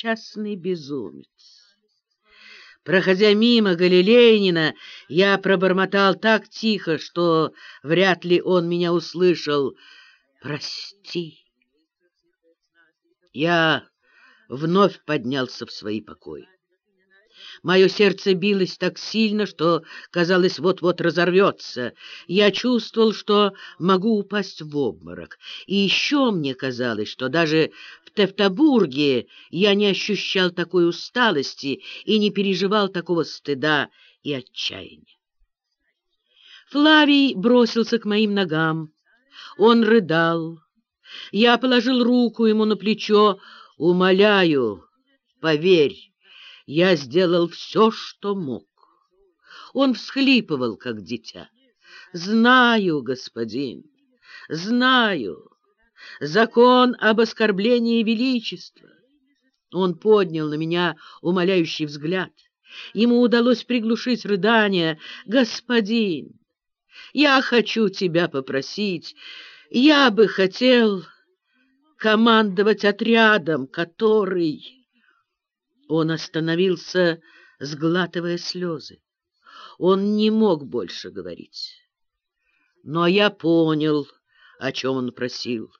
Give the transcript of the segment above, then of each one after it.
несчастный безумец. Проходя мимо Галилейнина, я пробормотал так тихо, что вряд ли он меня услышал. «Прости». Я вновь поднялся в свои покои. Мое сердце билось так сильно, что, казалось, вот-вот разорвется. Я чувствовал, что могу упасть в обморок. И еще мне казалось, что даже в Тевтобурге я не ощущал такой усталости и не переживал такого стыда и отчаяния. Флавий бросился к моим ногам. Он рыдал. Я положил руку ему на плечо. «Умоляю, поверь, я сделал все, что мог. Он всхлипывал, как дитя. Знаю, господин, знаю. Закон об оскорблении величества. Он поднял на меня умоляющий взгляд. Ему удалось приглушить рыдание. «Господин, я хочу тебя попросить. Я бы хотел командовать отрядом, который...» Он остановился, сглатывая слезы. Он не мог больше говорить. Но я понял, о чем он просил,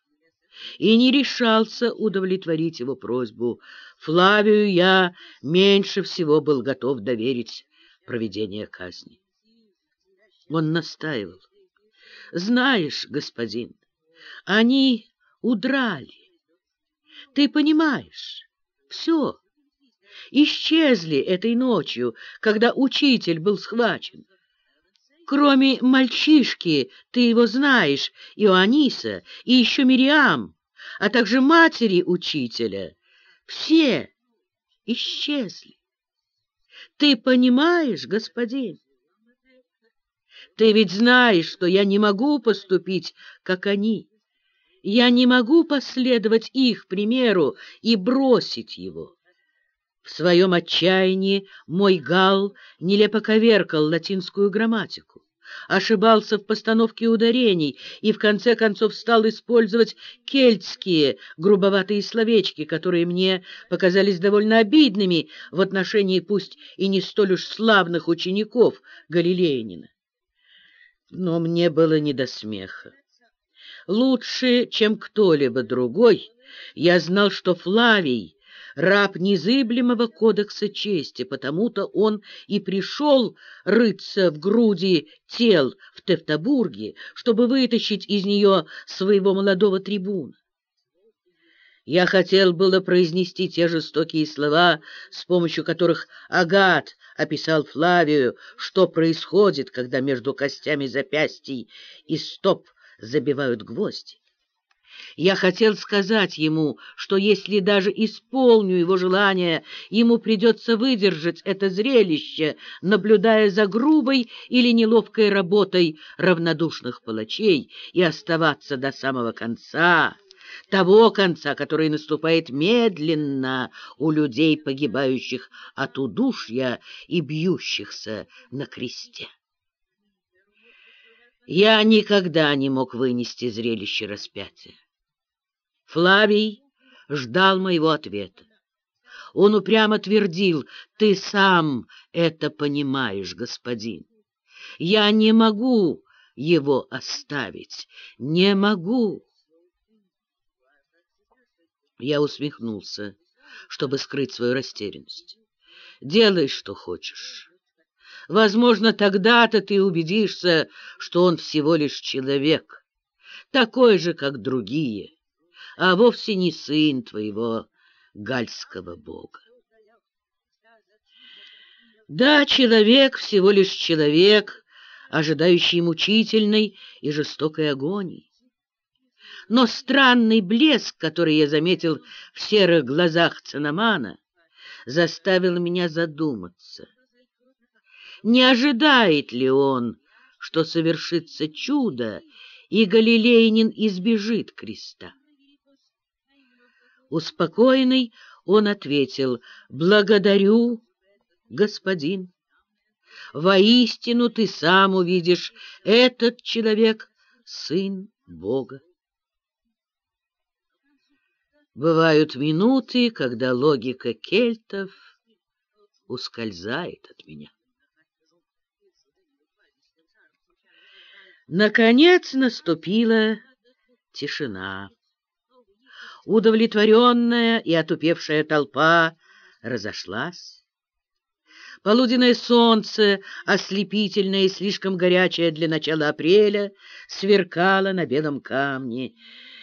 и не решался удовлетворить его просьбу. Флавию я меньше всего был готов доверить проведение казни. Он настаивал. «Знаешь, господин, они удрали. Ты понимаешь, все» исчезли этой ночью, когда учитель был схвачен. Кроме мальчишки, ты его знаешь, Иоанниса, и еще Мириам, а также матери учителя, все исчезли. Ты понимаешь, господин? Ты ведь знаешь, что я не могу поступить, как они. Я не могу последовать их примеру и бросить его. В своем отчаянии мой гал нелепо коверкал латинскую грамматику, ошибался в постановке ударений и в конце концов стал использовать кельтские грубоватые словечки, которые мне показались довольно обидными в отношении пусть и не столь уж славных учеников Галилеянина. Но мне было не до смеха. Лучше, чем кто-либо другой, я знал, что Флавий раб незыблемого кодекса чести, потому-то он и пришел рыться в груди тел в Тевтобурге, чтобы вытащить из нее своего молодого трибуна. Я хотел было произнести те жестокие слова, с помощью которых Агат описал Флавию, что происходит, когда между костями запястий и стоп забивают гвозди. Я хотел сказать ему, что если даже исполню его желание, ему придется выдержать это зрелище, наблюдая за грубой или неловкой работой равнодушных палачей и оставаться до самого конца, того конца, который наступает медленно у людей, погибающих от удушья и бьющихся на кресте. Я никогда не мог вынести зрелище распятия. Флавий ждал моего ответа. Он упрямо твердил, «Ты сам это понимаешь, господин. Я не могу его оставить, не могу». Я усмехнулся, чтобы скрыть свою растерянность. «Делай, что хочешь. Возможно, тогда-то ты убедишься, что он всего лишь человек, такой же, как другие» а вовсе не сын твоего гальского бога. Да, человек всего лишь человек, ожидающий мучительной и жестокой агонии. Но странный блеск, который я заметил в серых глазах Цинамана, заставил меня задуматься. Не ожидает ли он, что совершится чудо, и Галилейнин избежит креста? Успокоенный, он ответил, «Благодарю, господин. Воистину ты сам увидишь, этот человек — сын Бога». Бывают минуты, когда логика кельтов ускользает от меня. Наконец наступила тишина. Удовлетворенная и отупевшая толпа разошлась. Полуденное солнце, ослепительное и слишком горячее для начала апреля, сверкало на белом камне.